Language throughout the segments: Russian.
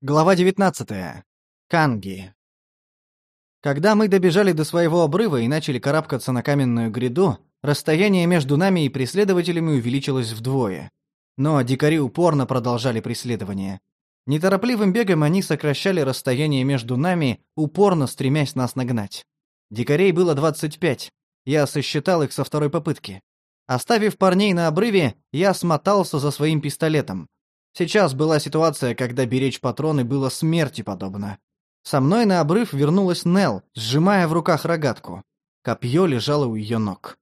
Глава 19. Канги. Когда мы добежали до своего обрыва и начали карабкаться на каменную гряду, расстояние между нами и преследователями увеличилось вдвое. Но дикари упорно продолжали преследование. Неторопливым бегом они сокращали расстояние между нами, упорно стремясь нас нагнать. Дикарей было 25. Я сосчитал их со второй попытки. Оставив парней на обрыве, я смотался за своим пистолетом. Сейчас была ситуация, когда беречь патроны было смерти подобно. Со мной на обрыв вернулась Нел, сжимая в руках рогатку. Копье лежало у ее ног.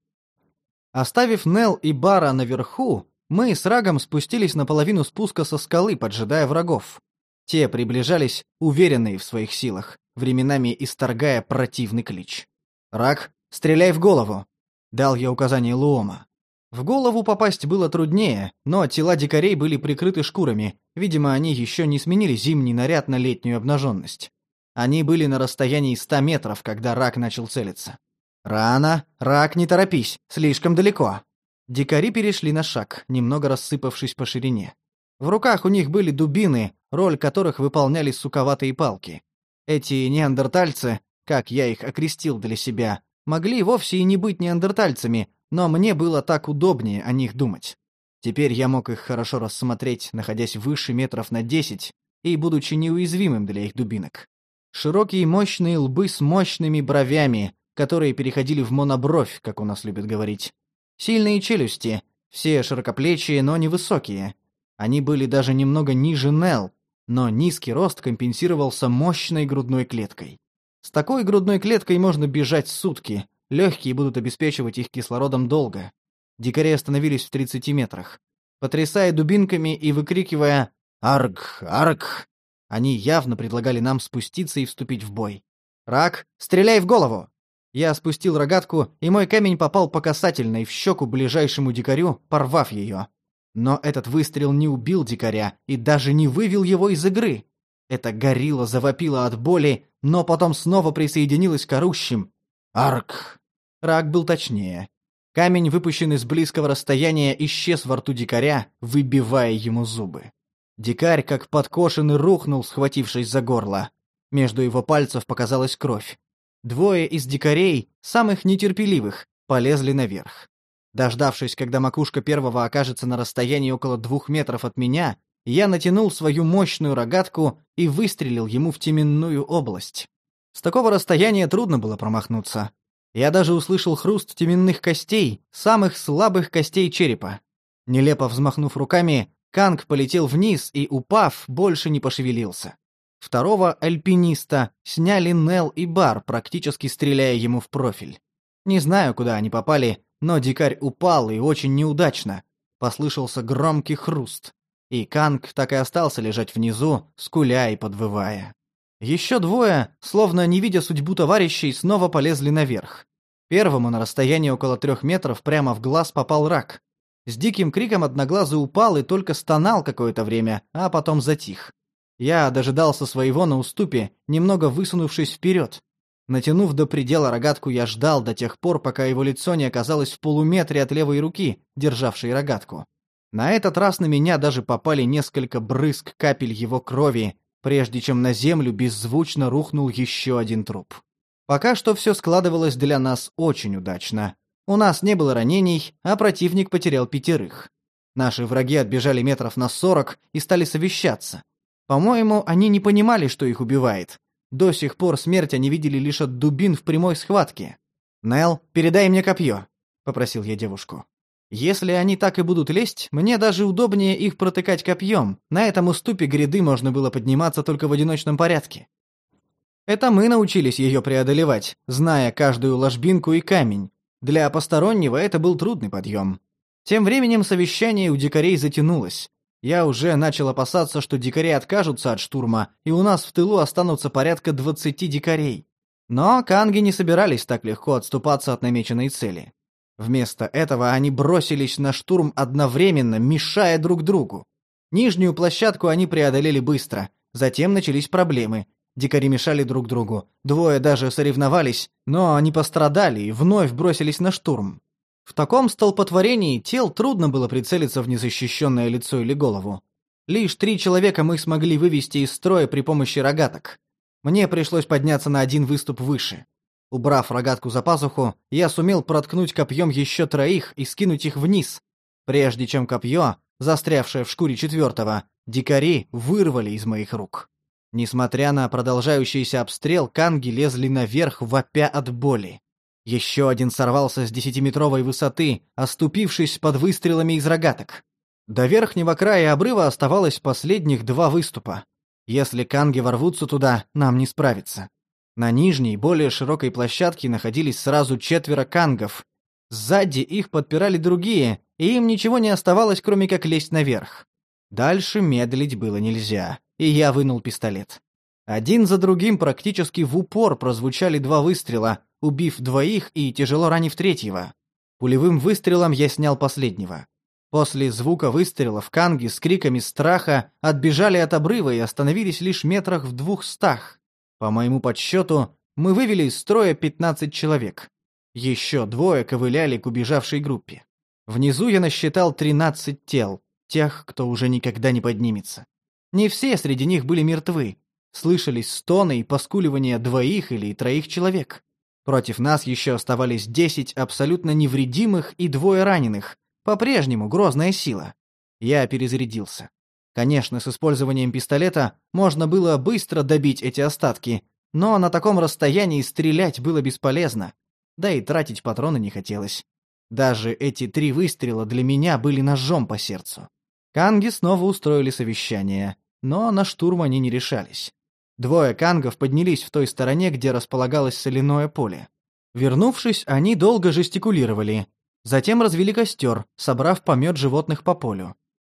Оставив Нел и Бара наверху, мы с Рагом спустились на половину спуска со скалы, поджидая врагов. Те приближались, уверенные в своих силах, временами исторгая противный клич. «Раг, стреляй в голову!» — дал я указание Луома. В голову попасть было труднее, но тела дикарей были прикрыты шкурами, видимо, они еще не сменили зимний наряд на летнюю обнаженность. Они были на расстоянии ста метров, когда рак начал целиться. «Рано! Рак, не торопись! Слишком далеко!» Дикари перешли на шаг, немного рассыпавшись по ширине. В руках у них были дубины, роль которых выполняли суковатые палки. Эти неандертальцы, как я их окрестил для себя, могли вовсе и не быть неандертальцами, но мне было так удобнее о них думать. Теперь я мог их хорошо рассмотреть, находясь выше метров на десять и будучи неуязвимым для их дубинок. Широкие мощные лбы с мощными бровями, которые переходили в монобровь, как у нас любят говорить. Сильные челюсти, все широкоплечие, но невысокие. Они были даже немного ниже Нел, но низкий рост компенсировался мощной грудной клеткой. С такой грудной клеткой можно бежать сутки, Легкие будут обеспечивать их кислородом долго. Дикари остановились в 30 метрах. Потрясая дубинками и выкрикивая «Арг! Арг!», они явно предлагали нам спуститься и вступить в бой. «Рак, стреляй в голову!» Я спустил рогатку, и мой камень попал по касательной в щеку ближайшему дикарю, порвав ее. Но этот выстрел не убил дикаря и даже не вывел его из игры. Эта горилла завопила от боли, но потом снова присоединилась к орущим, Арк. Рак был точнее. Камень, выпущенный с близкого расстояния, исчез во рту дикаря, выбивая ему зубы. Дикарь, как подкошенный, рухнул, схватившись за горло. Между его пальцев показалась кровь. Двое из дикарей, самых нетерпеливых, полезли наверх. Дождавшись, когда макушка первого окажется на расстоянии около двух метров от меня, я натянул свою мощную рогатку и выстрелил ему в теменную область. С такого расстояния трудно было промахнуться. Я даже услышал хруст теменных костей, самых слабых костей черепа. Нелепо взмахнув руками, Канг полетел вниз и, упав, больше не пошевелился. Второго альпиниста сняли Нел и Бар, практически стреляя ему в профиль. Не знаю, куда они попали, но дикарь упал и очень неудачно. Послышался громкий хруст. И Канг так и остался лежать внизу, скуля и подвывая. Еще двое, словно не видя судьбу товарищей, снова полезли наверх. Первому на расстоянии около трех метров прямо в глаз попал рак. С диким криком одноглазый упал и только стонал какое-то время, а потом затих. Я дожидался своего на уступе, немного высунувшись вперед. Натянув до предела рогатку, я ждал до тех пор, пока его лицо не оказалось в полуметре от левой руки, державшей рогатку. На этот раз на меня даже попали несколько брызг капель его крови, прежде чем на землю беззвучно рухнул еще один труп. Пока что все складывалось для нас очень удачно. У нас не было ранений, а противник потерял пятерых. Наши враги отбежали метров на сорок и стали совещаться. По-моему, они не понимали, что их убивает. До сих пор смерть они видели лишь от дубин в прямой схватке. «Нелл, передай мне копье», — попросил я девушку. Если они так и будут лезть, мне даже удобнее их протыкать копьем. На этом уступе гряды можно было подниматься только в одиночном порядке. Это мы научились ее преодолевать, зная каждую ложбинку и камень. Для постороннего это был трудный подъем. Тем временем совещание у дикарей затянулось. Я уже начал опасаться, что дикари откажутся от штурма, и у нас в тылу останутся порядка двадцати дикарей. Но канги не собирались так легко отступаться от намеченной цели. Вместо этого они бросились на штурм одновременно, мешая друг другу. Нижнюю площадку они преодолели быстро. Затем начались проблемы. Дикари мешали друг другу. Двое даже соревновались, но они пострадали и вновь бросились на штурм. В таком столпотворении тел трудно было прицелиться в незащищенное лицо или голову. Лишь три человека мы смогли вывести из строя при помощи рогаток. Мне пришлось подняться на один выступ выше. Убрав рогатку за пазуху, я сумел проткнуть копьем еще троих и скинуть их вниз, прежде чем копье, застрявшее в шкуре четвертого, дикари вырвали из моих рук. Несмотря на продолжающийся обстрел, канги лезли наверх, вопя от боли. Еще один сорвался с десятиметровой высоты, оступившись под выстрелами из рогаток. До верхнего края обрыва оставалось последних два выступа. Если канги ворвутся туда, нам не справиться. На нижней, более широкой площадке находились сразу четверо кангов. Сзади их подпирали другие, и им ничего не оставалось, кроме как лезть наверх. Дальше медлить было нельзя, и я вынул пистолет. Один за другим практически в упор прозвучали два выстрела, убив двоих и тяжело ранив третьего. Пулевым выстрелом я снял последнего. После звука выстрелов канги с криками страха отбежали от обрыва и остановились лишь метрах в двухстах. По моему подсчету, мы вывели из строя 15 человек. Еще двое ковыляли к убежавшей группе. Внизу я насчитал 13 тел, тех, кто уже никогда не поднимется. Не все среди них были мертвы. Слышались стоны и поскуливания двоих или троих человек. Против нас еще оставались 10 абсолютно невредимых и двое раненых. По-прежнему грозная сила. Я перезарядился. Конечно, с использованием пистолета можно было быстро добить эти остатки, но на таком расстоянии стрелять было бесполезно. Да и тратить патроны не хотелось. Даже эти три выстрела для меня были ножом по сердцу. Канги снова устроили совещание, но на штурм они не решались. Двое кангов поднялись в той стороне, где располагалось соляное поле. Вернувшись, они долго жестикулировали. Затем развели костер, собрав помет животных по полю.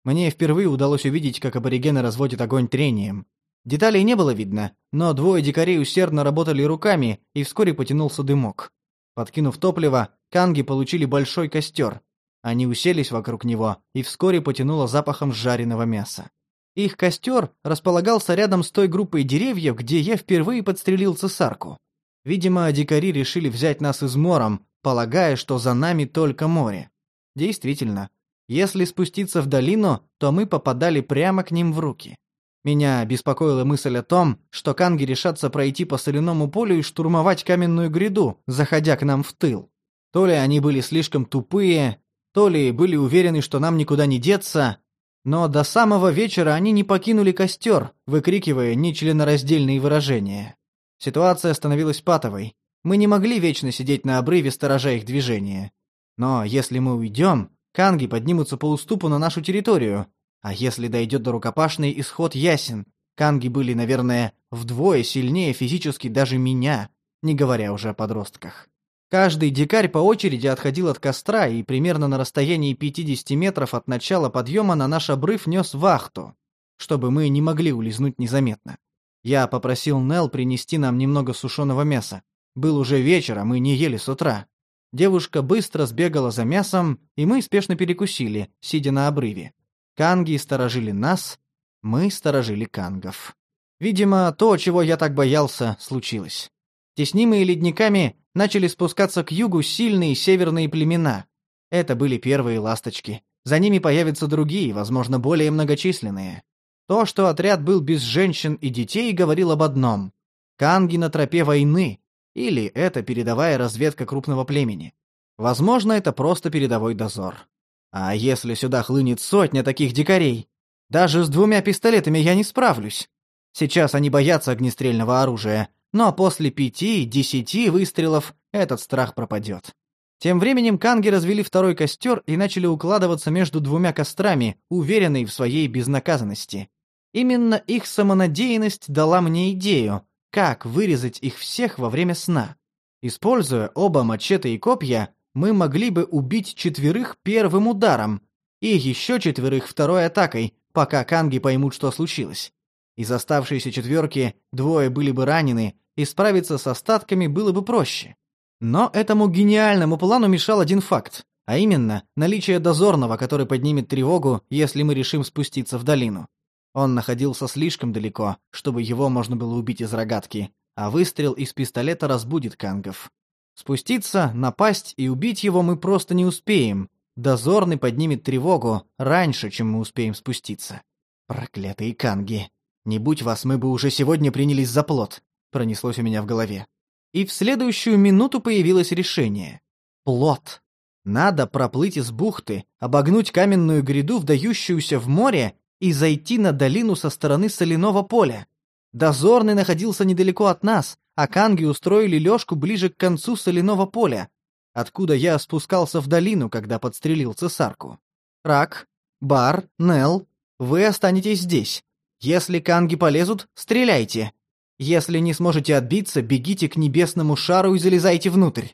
Мне впервые удалось увидеть, как аборигены разводят огонь трением. Деталей не было видно, но двое дикарей усердно работали руками, и вскоре потянулся дымок. Подкинув топливо, канги получили большой костер. Они уселись вокруг него, и вскоре потянуло запахом жареного мяса. Их костер располагался рядом с той группой деревьев, где я впервые подстрелил цесарку. Видимо, дикари решили взять нас измором, полагая, что за нами только море. Действительно, если спуститься в долину, то мы попадали прямо к ним в руки. Меня беспокоила мысль о том, что канги решатся пройти по соляному полю и штурмовать каменную гряду, заходя к нам в тыл. То ли они были слишком тупые, то ли были уверены, что нам никуда не деться, но до самого вечера они не покинули костер, выкрикивая нечленораздельные выражения. Ситуация становилась патовой. Мы не могли вечно сидеть на обрыве, сторожа их движения. Но если мы уйдем, канги поднимутся по уступу на нашу территорию, а если дойдет до рукопашной, исход ясен. Канги были, наверное, вдвое сильнее физически даже меня, не говоря уже о подростках. Каждый дикарь по очереди отходил от костра и примерно на расстоянии 50 метров от начала подъема на наш обрыв нес вахту, чтобы мы не могли улизнуть незаметно. Я попросил Нел принести нам немного сушеного мяса. Был уже вечер, а мы не ели с утра. Девушка быстро сбегала за мясом, и мы спешно перекусили, сидя на обрыве. Канги сторожили нас, мы сторожили кангов. Видимо, то, чего я так боялся, случилось. Теснимые ледниками начали спускаться к югу сильные северные племена. Это были первые ласточки. За ними появятся другие, возможно, более многочисленные. То, что отряд был без женщин и детей, говорил об одном. Канги на тропе войны. Или это передовая разведка крупного племени. Возможно, это просто передовой дозор. А если сюда хлынет сотня таких дикарей? Даже с двумя пистолетами я не справлюсь. Сейчас они боятся огнестрельного оружия, но после пяти-десяти выстрелов этот страх пропадет. Тем временем канги развели второй костер и начали укладываться между двумя кострами, уверенные в своей безнаказанности. Именно их самонадеянность дала мне идею, как вырезать их всех во время сна. Используя оба мачете и копья, мы могли бы убить четверых первым ударом и еще четверых второй атакой, пока канги поймут, что случилось. Из оставшейся четверки двое были бы ранены, и справиться с остатками было бы проще. Но этому гениальному плану мешал один факт, а именно наличие дозорного, который поднимет тревогу, если мы решим спуститься в долину. Он находился слишком далеко, чтобы его можно было убить из рогатки, а выстрел из пистолета разбудит кангов. Спуститься, напасть и убить его мы просто не успеем. Дозорный поднимет тревогу раньше, чем мы успеем спуститься. Проклятые канги. Не будь вас, мы бы уже сегодня принялись за плод, пронеслось у меня в голове. И в следующую минуту появилось решение. Плод. Надо проплыть из бухты, обогнуть каменную гряду, вдающуюся в море, и зайти на долину со стороны соляного поля. Дозорный находился недалеко от нас, а канги устроили лёжку ближе к концу соляного поля, откуда я спускался в долину, когда подстрелил цесарку. Рак, Бар, Нел, вы останетесь здесь. Если канги полезут, стреляйте. Если не сможете отбиться, бегите к небесному шару и залезайте внутрь.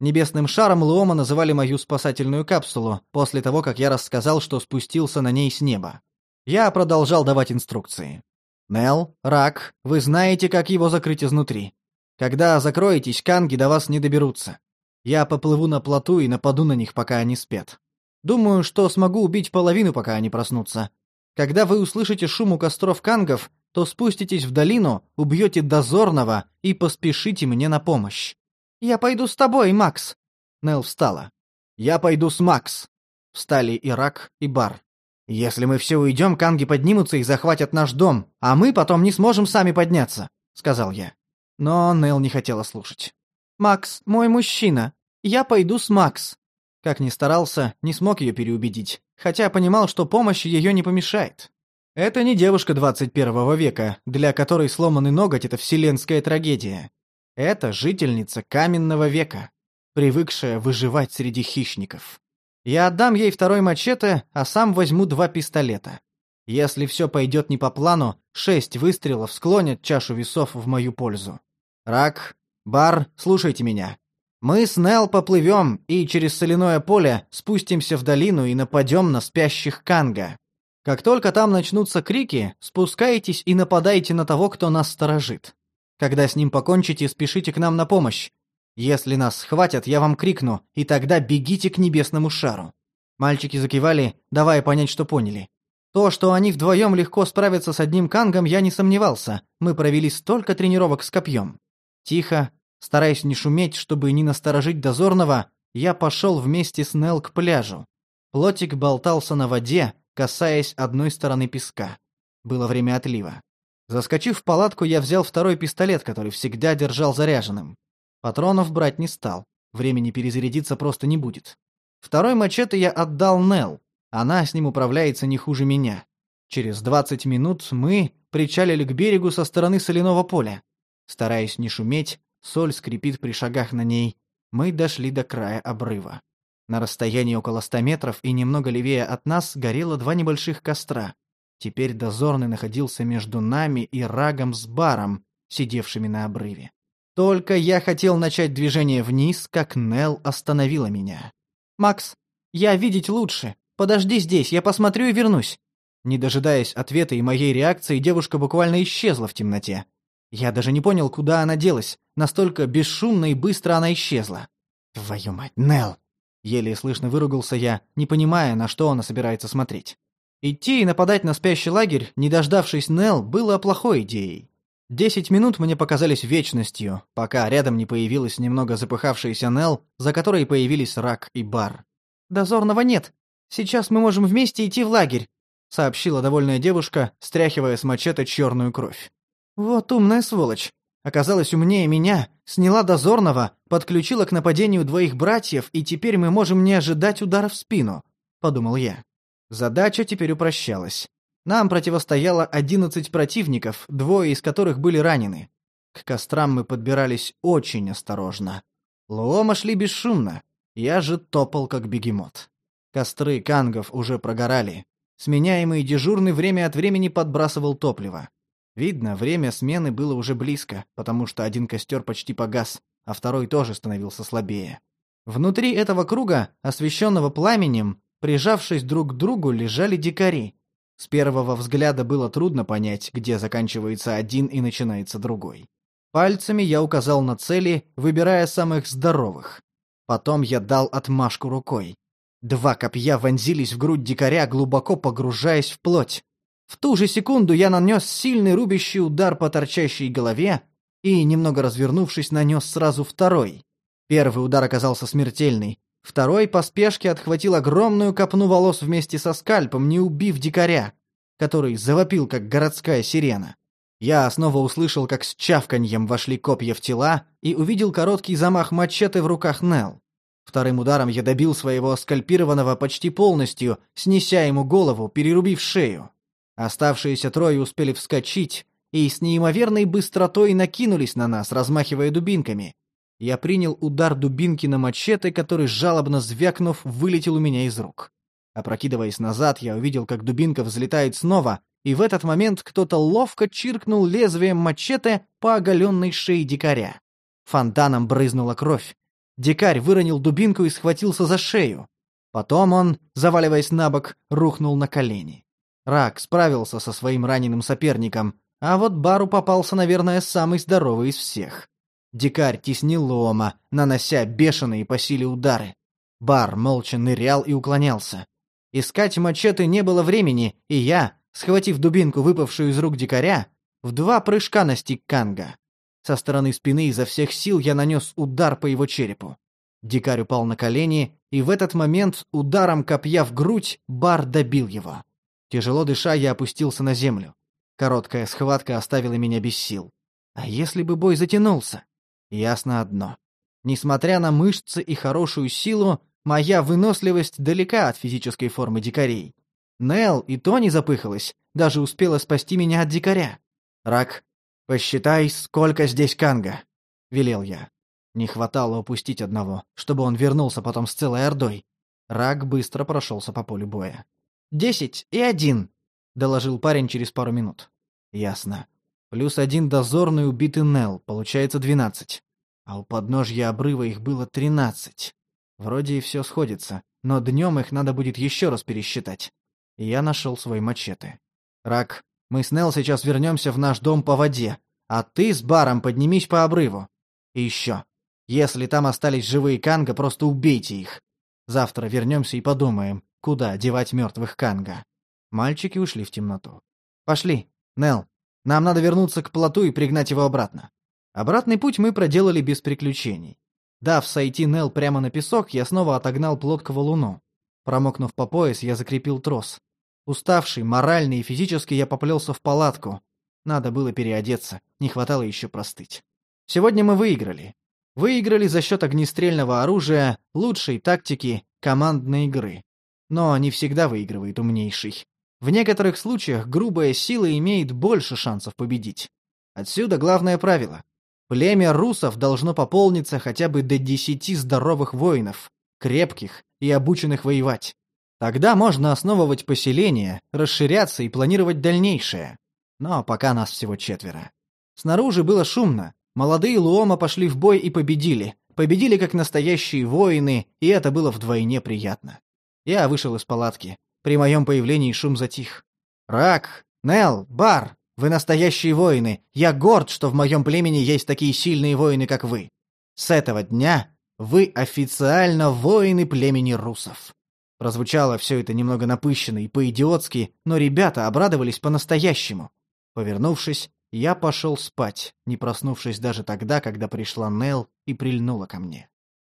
Небесным шаром Луома называли мою спасательную капсулу, после того, как я рассказал, что спустился на ней с неба. Я продолжал давать инструкции. Нел, Рак, вы знаете, как его закрыть изнутри. Когда закроетесь, канги до вас не доберутся. Я поплыву на плоту и нападу на них, пока они спят. Думаю, что смогу убить половину, пока они проснутся. Когда вы услышите шум у костров кангов, то спуститесь в долину, убьете дозорного и поспешите мне на помощь. Я пойду с тобой, Макс. Нел встала. Я пойду с Макс. Встали Ирак и Бар. Если мы все уйдем, канги поднимутся и захватят наш дом, а мы потом не сможем сами подняться, сказал я. Но Нел не хотела слушать. Макс, мой мужчина. Я пойду с Макс. Как ни старался, не смог ее переубедить хотя понимал, что помощь ее не помешает. Это не девушка 21 века, для которой сломанный ноготь — это вселенская трагедия. Это жительница каменного века, привыкшая выживать среди хищников. Я отдам ей второй мачете, а сам возьму два пистолета. Если все пойдет не по плану, шесть выстрелов склонят чашу весов в мою пользу. Рак, Бар, слушайте меня. Мы с Нел поплывем и через соляное поле спустимся в долину и нападем на спящих Канга. Как только там начнутся крики, спускайтесь и нападайте на того, кто нас сторожит. Когда с ним покончите, спешите к нам на помощь. Если нас схватят, я вам крикну, и тогда бегите к небесному шару». Мальчики закивали, давая понять, что поняли. То, что они вдвоем легко справятся с одним кангом, я не сомневался. Мы провели столько тренировок с копьем. Тихо, Стараясь не шуметь, чтобы не насторожить дозорного, я пошел вместе с Нел к пляжу. Плотик болтался на воде, касаясь одной стороны песка. Было время отлива. Заскочив в палатку, я взял второй пистолет, который всегда держал заряженным. Патронов брать не стал. Времени перезарядиться просто не будет. Второй мачете я отдал Нел. Она с ним управляется не хуже меня. Через 20 минут мы причалили к берегу со стороны соляного поля. Стараясь не шуметь, соль скрипит при шагах на ней. Мы дошли до края обрыва. На расстоянии около ста метров и немного левее от нас горело два небольших костра. Теперь дозорный находился между нами и Рагом с Баром, сидевшими на обрыве. Только я хотел начать движение вниз, как Нел остановила меня. «Макс, я видеть лучше. Подожди здесь, я посмотрю и вернусь». Не дожидаясь ответа и моей реакции, девушка буквально исчезла в темноте. Я даже не понял, куда она делась. Настолько бесшумно и быстро она исчезла. Твою мать, Нел! Еле слышно выругался я, не понимая, на что она собирается смотреть. Идти и нападать на спящий лагерь, не дождавшись Нел, было плохой идеей. Десять минут мне показались вечностью, пока рядом не появилась немного запыхавшаяся Нел, за которой появились Рак и Бар. «Дозорного нет. Сейчас мы можем вместе идти в лагерь», — сообщила довольная девушка, стряхивая с мачете черную кровь. Вот умная сволочь. Оказалась умнее меня, сняла дозорного, подключила к нападению двоих братьев, и теперь мы можем не ожидать удара в спину, подумал я. Задача теперь упрощалась. Нам противостояло одиннадцать противников, двое из которых были ранены. К кострам мы подбирались очень осторожно. Лоома шли бесшумно, я же топал как бегемот. Костры кангов уже прогорали. Сменяемый дежурный время от времени подбрасывал топливо. Видно, время смены было уже близко, потому что один костер почти погас, а второй тоже становился слабее. Внутри этого круга, освещенного пламенем, прижавшись друг к другу, лежали дикари. С первого взгляда было трудно понять, где заканчивается один и начинается другой. Пальцами я указал на цели, выбирая самых здоровых. Потом я дал отмашку рукой. Два копья вонзились в грудь дикаря, глубоко погружаясь в плоть. В ту же секунду я нанес сильный рубящий удар по торчащей голове и, немного развернувшись, нанес сразу второй. Первый удар оказался смертельный. Второй по спешке отхватил огромную копну волос вместе со скальпом, не убив дикаря. который завопил, как городская сирена. Я снова услышал, как с чавканьем вошли копья в тела и увидел короткий замах мачете в руках Нел. Вторым ударом я добил своего скальпированного почти полностью, снеся ему голову, перерубив шею. Оставшиеся трое успели вскочить и с неимоверной быстротой накинулись на нас, размахивая дубинками. Я принял удар дубинки на мачете, который, жалобно звякнув, вылетел у меня из рук. Опрокидываясь назад, я увидел, как дубинка взлетает снова, и в этот момент кто-то ловко чиркнул лезвием мачете по оголенной шее дикаря. Фонтаном брызнула кровь. Дикарь выронил дубинку и схватился за шею. Потом он, заваливаясь на бок, рухнул на колени. Рак справился со своим раненым соперником, а вот Бару попался, наверное, самый здоровый из всех. Дикарь теснил Лома, нанося бешеные по силе удары. Бар молча нырял и уклонялся. Искать мачете не было времени, и я, схватив дубинку, выпавшую из рук дикаря, в два прыжка настиг Канга. Со стороны спины изо всех сил я нанес удар по его черепу. Дикарь упал на колени, и в этот момент ударом копья в грудь Бар добил его. Тяжело дыша, я опустился на землю. Короткая схватка оставила меня без сил. А если бы бой затянулся? Ясно одно. Несмотря на мышцы и хорошую силу, моя выносливость далека от физической формы дикарей. Нел и то не запыхалась, даже успела спасти меня от дикаря. «Рак, посчитай, сколько здесь канга», — велел я. Не хватало упустить одного, чтобы он вернулся потом с целой ордой. Рак быстро прошелся по полю боя. «Десять и один», — доложил парень через пару минут. «Ясно. Плюс один дозорный убитый Нел, получается двенадцать. А у подножья обрыва их было тринадцать. Вроде и все сходится, но днем их надо будет еще раз пересчитать. И я нашел свой мачете. Рак, мы с Нел сейчас вернемся в наш дом по воде, а ты с Баром поднимись по обрыву. И еще. Если там остались живые канга, просто убейте их. Завтра вернемся и подумаем, куда девать мертвых канга. Мальчики ушли в темноту. Пошли, Нел. Нам надо вернуться к плоту и пригнать его обратно. Обратный путь мы проделали без приключений. Дав сойти Нел прямо на песок, я снова отогнал плот к валуну. Промокнув по пояс, я закрепил трос. Уставший, морально и физически, я поплелся в палатку. Надо было переодеться, не хватало еще простыть. Сегодня мы выиграли. Выиграли за счет огнестрельного оружия, лучшей тактики, командной игры. Но не всегда выигрывает умнейший. В некоторых случаях грубая сила имеет больше шансов победить. Отсюда главное правило. Племя русов должно пополниться хотя бы до десяти здоровых воинов, крепких и обученных воевать. Тогда можно основывать поселение, расширяться и планировать дальнейшее. Но пока нас всего четверо. Снаружи было шумно. Молодые Луома пошли в бой и победили. Победили как настоящие воины, и это было вдвойне приятно. Я вышел из палатки. При моем появлении шум затих. «Рак! Нел! Бар! Вы настоящие воины! Я горд, что в моем племени есть такие сильные воины, как вы! С этого дня вы официально воины племени русов!» Прозвучало все это немного напыщенно и по-идиотски, но ребята обрадовались по-настоящему. Повернувшись, я пошел спать, не проснувшись даже тогда, когда пришла Нел и прильнула ко мне.